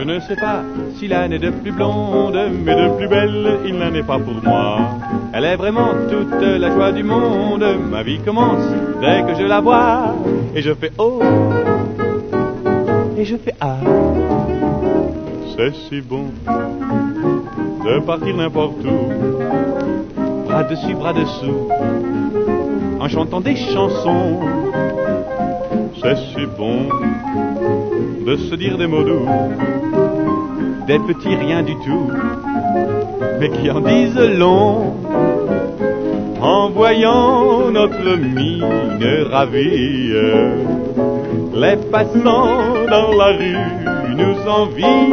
Je ne sais pas si la n'est de plus blonde, mais de plus belle, il n'en est pas pour moi. Elle est vraiment toute la joie du monde. Ma vie commence dès que je la vois. Et je fais oh, et je fais ah. C'est si bon de partir n'importe où, bras dessus, bras dessous, en chantant des chansons. C'est si bon de se dire des mots doux, des petits riens du tout, mais qui en disent long. En voyant notre mine ravie, les passants dans la rue nous envient.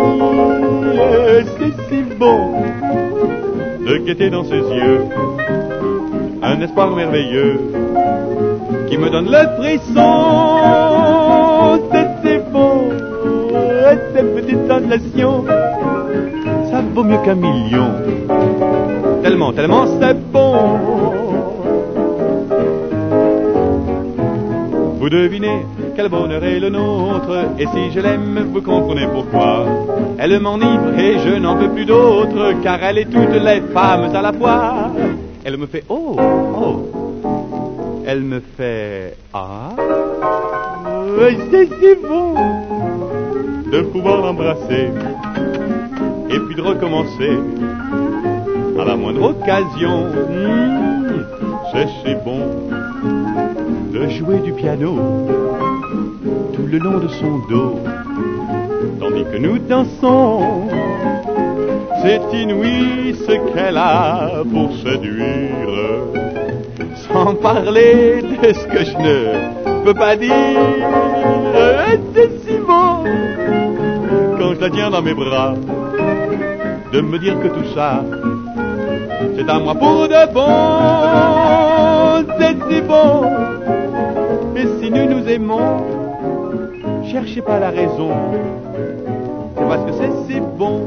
C'est si bon de guetter dans ses yeux un espoir merveilleux qui me donne le frisson. Sensations, ça vaut mieux qu'un million. Tellement, tellement c'est bon. Vous devinez quel bonheur est le nôtre, et si je l'aime, vous comprenez pourquoi. Elle m'enivre et je n'en veux plus d'autre, car elle est toutes les femmes à la fois. Elle me fait oh, oh. Elle me fait ah. C'est si bon de pouvoir l'embrasser et puis de recommencer à la moindre occasion. Mmh, c'est si bon de jouer du piano tout le long de son dos, tandis que nous dansons. C'est inouï ce qu'elle a pour séduire, sans parler de ce que je ne peux pas dire. Dans mes bras, de me dire que tout ça, c'est à moi pour de bon. C'est si bon, et si nous nous aimons, cherchez pas la raison. C'est parce que c'est si bon.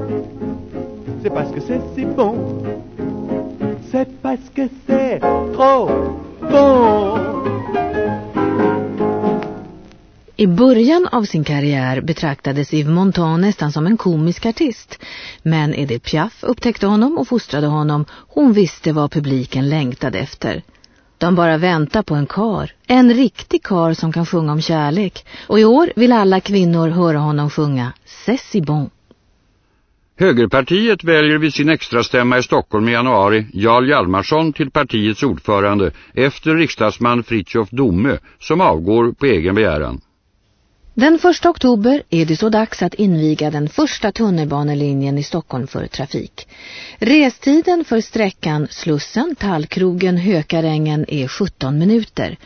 C'est parce que c'est si bon. C'est parce que c'est trop bon. I början av sin karriär betraktades Yves Montand nästan som en komisk artist. Men Edith Piaf upptäckte honom och fostrade honom. Hon visste vad publiken längtade efter. De bara väntar på en kar. En riktig kar som kan sjunga om kärlek. Och i år vill alla kvinnor höra honom sjunga C'est bon. Högerpartiet väljer vid sin extrastämma i Stockholm i januari Jarl Hjalmarsson till partiets ordförande efter riksdagsman Fritjof Domme som avgår på egen begäran. Den 1 oktober är det så dags att inviga den första tunnelbanelinjen i Stockholm för trafik. Restiden för sträckan Slussen, Tallkrogen, Hökarängen är 17 minuter.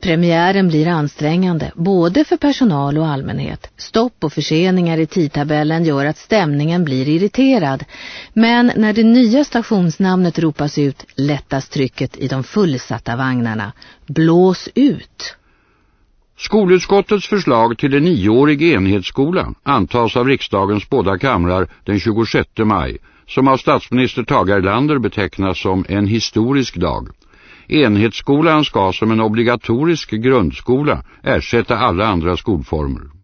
Premiären blir ansträngande både för personal och allmänhet. Stopp och förseningar i tidtabellen gör att stämningen blir irriterad. Men när det nya stationsnamnet ropas ut lättas trycket i de fullsatta vagnarna. Blås ut! Skolutskottets förslag till en nioårig enhetsskola antas av riksdagens båda kamrar den 26 maj som av statsminister Tage Erlander betecknas som en historisk dag. Enhetsskolan ska som en obligatorisk grundskola ersätta alla andra skolformer.